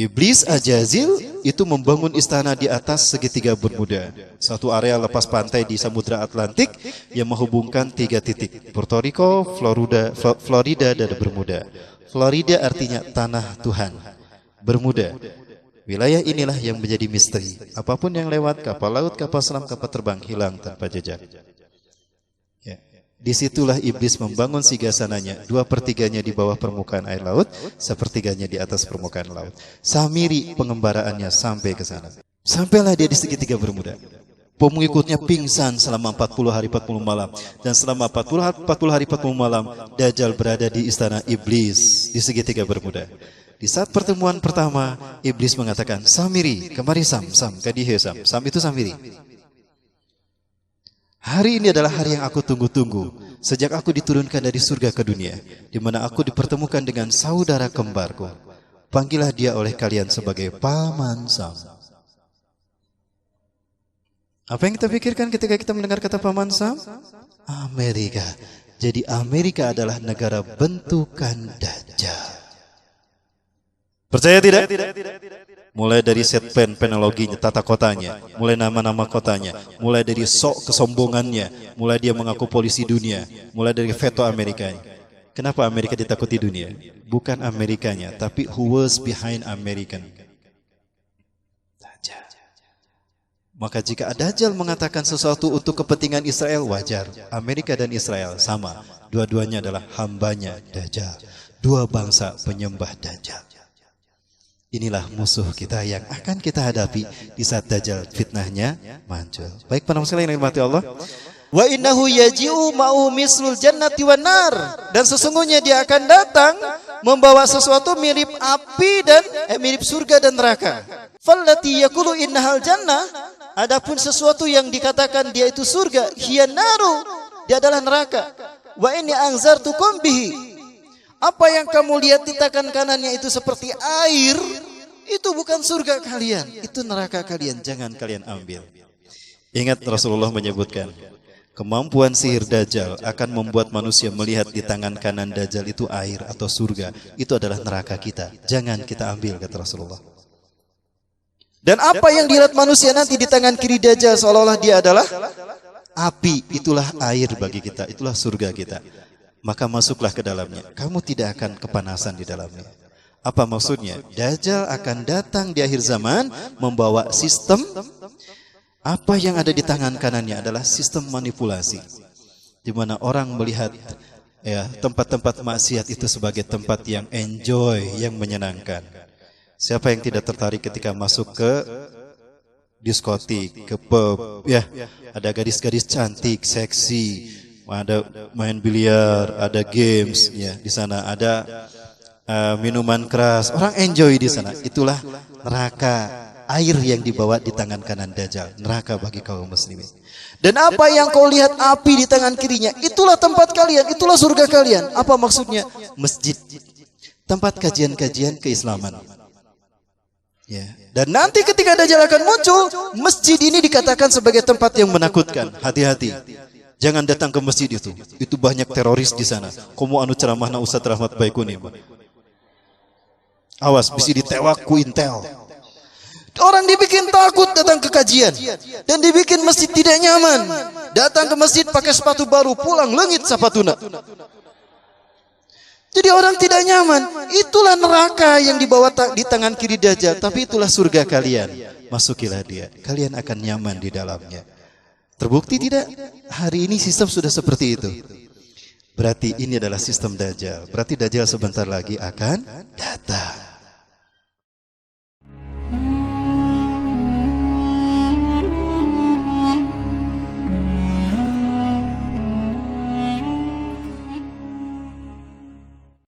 Iblis Ajazil itu membangun istana di atas segitiga Bermuda. Satu area lepas pantai di Samudra Atlantik yang menghubungkan tiga titik. Puerto Rico, Florida, Florida dan Bermuda. Florida artinya tanah Tuhan. Bermuda. Wilayah inilah yang menjadi misteri. Apa pun yang lewat, kapal laut, kapal selam, kapal terbang, hilang tanpa jejak. Di situlah iblis membangun sigasananya. Dua pertiganya di bawah permukaan air laut, sepertiganya di atas permukaan laut. Samiri pengembaraannya sampai ke sana. Sampailah dia di segitiga bermuda. Pengikutnya pingsan selama 40 hari 40 malam. Dan selama 40, 40 hari 40 malam, Dajjal berada di istana iblis di segitiga bermuda. Di saat pertemuan pertama, iblis mengatakan, Samiri, kemari Sam, Sam, kadihe Sam. Sam itu Samiri. Hari ini adalah hari yang aku tunggu-tunggu sejak aku diturunkan dari surga ke dunia, di mana aku dipertemukan dengan saudara kembarku. Panggillah dia oleh kalian sebagai paman Sam. Apa yang kita pikirkan ketika kita mendengar kata paman Sam? Amerika. Jadi Amerika adalah negara bentukan Dajjal. Percaya tidak? Mulai dari set pen penologinya, tata kotanya, mulai nama-nama kotanya, mulai dari sok kesombongannya, mulai dia mengaku polisi dunia, mulai dari veto Amerika. Kenapa Amerika ditakuti dunia? Bukan Amerikanya, tapi who was behind American. Maka jika Dajjal mengatakan sesuatu untuk kepentingan Israel, wajar. Amerika dan Israel sama. Dua-duanya adalah hambanya Dajjal. Dua bangsa penyembah Dajjal. Inilah musuh kita yang akan kita hadapi di saat dajjal fitnahnya muncul. Baik para muslimin yang dirahmati Allah. Wa innahu yaji'u ma'u mislul jannati wan nar. Dan sesungguhnya dia akan datang membawa sesuatu mirip api dan eh, mirip surga dan neraka. Fallati yaqulu innahal jannah. Adapun sesuatu yang dikatakan dia itu surga, hiya naru. Dia adalah neraka. Wa inni anzartukum bihi apa yang kamu lihat di tangan kanannya itu seperti air, itu bukan surga kalian, itu neraka kalian, jangan kalian ambil. Ingat Rasulullah menyebutkan, kemampuan sihir Dajjal akan membuat manusia melihat di tangan kanan Dajjal itu air atau surga, itu adalah neraka kita, jangan kita ambil, kata Rasulullah. Dan apa yang dilihat manusia nanti di tangan kiri Dajjal seolah-olah dia adalah api, itulah air bagi kita, itulah surga kita maka masuklah ke dalamnya. Kamu tidak akan kepanasan di dalamnya. Apa maksudnya? Dajjal akan datang di akhir zaman membawa sistem apa yang ada di tangan kanannya adalah sistem manipulasi. Di mana orang melihat ya tempat-tempat maksiat itu sebagai tempat yang enjoy, yang menyenangkan. Siapa yang tidak tertarik ketika masuk ke diskotik, ke pub, ya, ada gadis-gadis cantik, seksi, ada main biliar, ada games ya di sana, ada uh, minuman keras. Orang enjoy di sana. Itulah neraka air yang dibawa di tangan kanan Dajjal, neraka bagi kaum muslimin. Dan apa yang kau lihat api di tangan kirinya, itulah tempat kalian, itulah surga kalian. Apa maksudnya? Masjid. Tempat kajian-kajian keislaman. Ya. Dan nanti ketika Dajjal akan muncul, masjid ini dikatakan sebagai tempat yang menakutkan. Hati-hati. Jangan datang ke masjid itu. Itu banyak teroris di sana. Kamu anu ceramah na Ustaz Rahmat Baikuni. Awas, bisa ditewak ku intel. Orang dibikin takut datang ke kajian. Dan dibikin masjid tidak nyaman. Datang ke masjid pakai sepatu baru, pulang lengit sepatuna. Jadi orang tidak nyaman. Itulah neraka yang dibawa di tangan kiri dajjal. Tapi itulah surga kalian. Masukilah dia. Kalian akan nyaman di dalamnya. Terbukti tidak? Hari ini sistem sudah seperti itu. Berarti ini adalah sistem Dajjal. Berarti Dajjal sebentar lagi akan datang.